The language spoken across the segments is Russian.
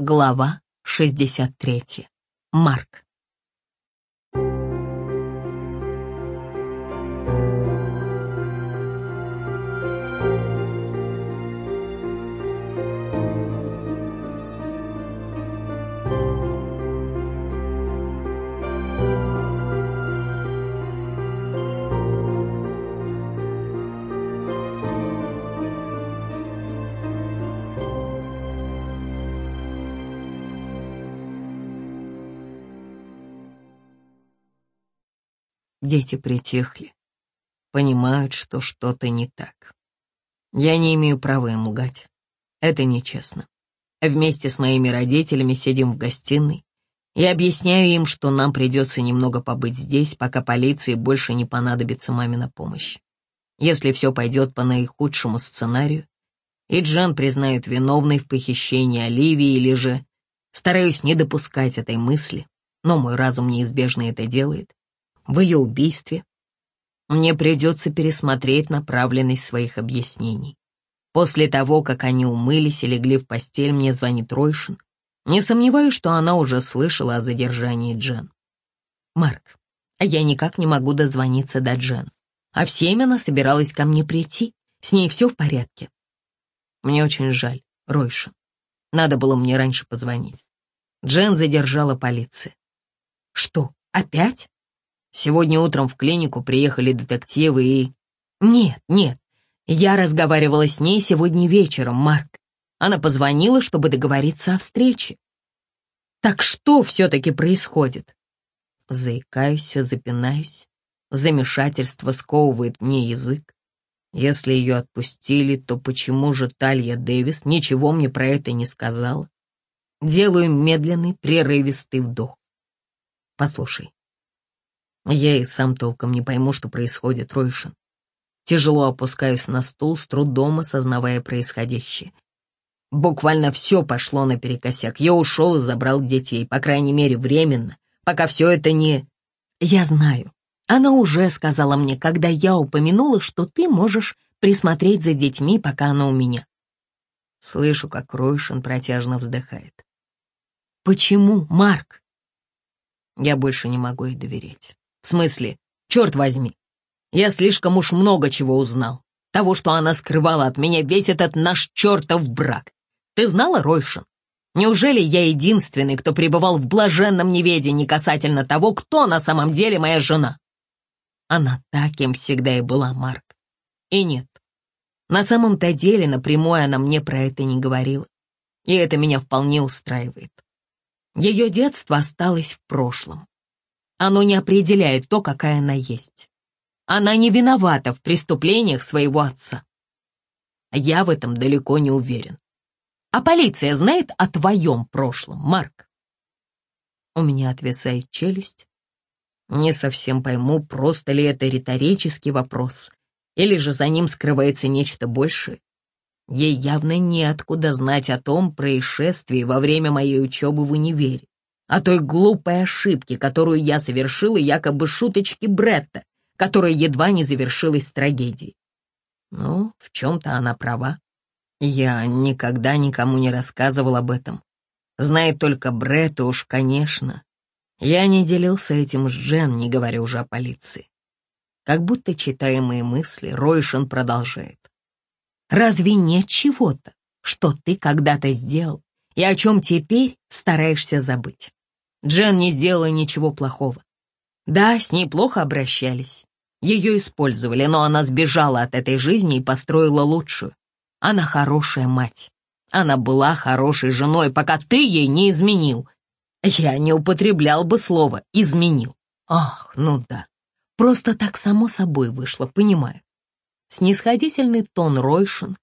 Глава 63. Марк. Дети притихли, понимают, что что-то не так. Я не имею права им лгать. Это нечестно. Вместе с моими родителями сидим в гостиной и объясняю им, что нам придется немного побыть здесь, пока полиции больше не понадобится мамина помощь. Если все пойдет по наихудшему сценарию, и Джан признают виновной в похищении Оливии или же стараюсь не допускать этой мысли, но мой разум неизбежно это делает, в ее убийстве, мне придется пересмотреть направленность своих объяснений. После того, как они умылись и легли в постель, мне звонит Ройшин. Не сомневаюсь, что она уже слышала о задержании Джен. «Марк, я никак не могу дозвониться до Джен. А в семь она собиралась ко мне прийти. С ней все в порядке». «Мне очень жаль, Ройшин. Надо было мне раньше позвонить. Джен задержала полиция». «Что, опять?» Сегодня утром в клинику приехали детективы и... Нет, нет, я разговаривала с ней сегодня вечером, Марк. Она позвонила, чтобы договориться о встрече. Так что все-таки происходит? Заикаюсь, запинаюсь. Замешательство сковывает мне язык. Если ее отпустили, то почему же Талья Дэвис ничего мне про это не сказала? Делаю медленный, прерывистый вдох. Послушай, я и сам толком не пойму, что происходит, Ройшин. Тяжело опускаюсь на стул, с трудом осознавая происходящее. Буквально все пошло наперекосяк. Я ушел и забрал детей, по крайней мере, временно, пока все это не... Я знаю. Она уже сказала мне, когда я упомянула, что ты можешь присмотреть за детьми, пока она у меня. Слышу, как Ройшин протяжно вздыхает. Почему, Марк? Я больше не могу ей доверять. В смысле, черт возьми, я слишком уж много чего узнал. Того, что она скрывала от меня весь этот наш чертов брак. Ты знала, Ройшин? Неужели я единственный, кто пребывал в блаженном неведении касательно того, кто на самом деле моя жена? Она таким всегда и была, Марк. И нет, на самом-то деле напрямую она мне про это не говорила. И это меня вполне устраивает. Ее детство осталось в прошлом. Оно не определяет то, какая она есть. Она не виновата в преступлениях своего отца. Я в этом далеко не уверен. А полиция знает о твоем прошлом, Марк? У меня отвисает челюсть. Не совсем пойму, просто ли это риторический вопрос, или же за ним скрывается нечто большее. Ей явно неоткуда знать о том происшествии во время моей учебы в универе о той глупой ошибке, которую я совершила, якобы шуточки Бретта, которая едва не завершилась трагедией. Ну, в чем-то она права. Я никогда никому не рассказывал об этом. Знает только Бретт, уж, конечно. Я не делился этим с Джен, не говоря уже о полиции. Как будто читая мои мысли, Ройшин продолжает. «Разве нет чего-то, что ты когда-то сделал и о чем теперь стараешься забыть? Джен не сделала ничего плохого. Да, с ней плохо обращались. Ее использовали, но она сбежала от этой жизни и построила лучшую. Она хорошая мать. Она была хорошей женой, пока ты ей не изменил. Я не употреблял бы слово «изменил». Ах, ну да. Просто так само собой вышло, понимаю. Снисходительный тон Ройшин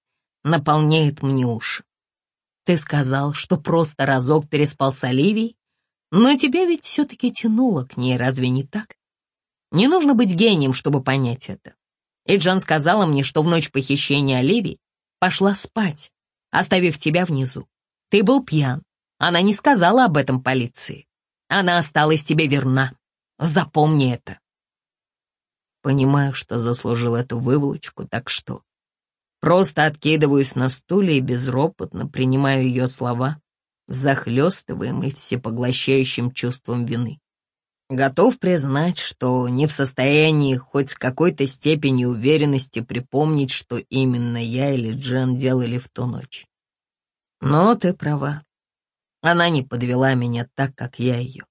наполняет мне уши. Ты сказал, что просто разок переспал с Оливией? Но тебя ведь все-таки тянуло к ней, разве не так? Не нужно быть гением, чтобы понять это. И Джан сказала мне, что в ночь похищения Оливии пошла спать, оставив тебя внизу. Ты был пьян. Она не сказала об этом полиции. Она осталась тебе верна. Запомни это. Понимаю, что заслужил эту выволочку, так что... Просто откидываюсь на стуле и безропотно принимаю ее слова захлестываемый всепоглощающим чувством вины. Готов признать, что не в состоянии хоть с какой-то степенью уверенности припомнить, что именно я или Джен делали в ту ночь. Но ты права. Она не подвела меня так, как я ее.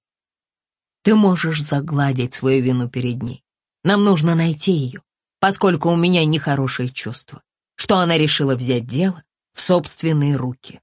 Ты можешь загладить свою вину перед ней. Нам нужно найти ее, поскольку у меня нехорошее чувство, что она решила взять дело в собственные руки.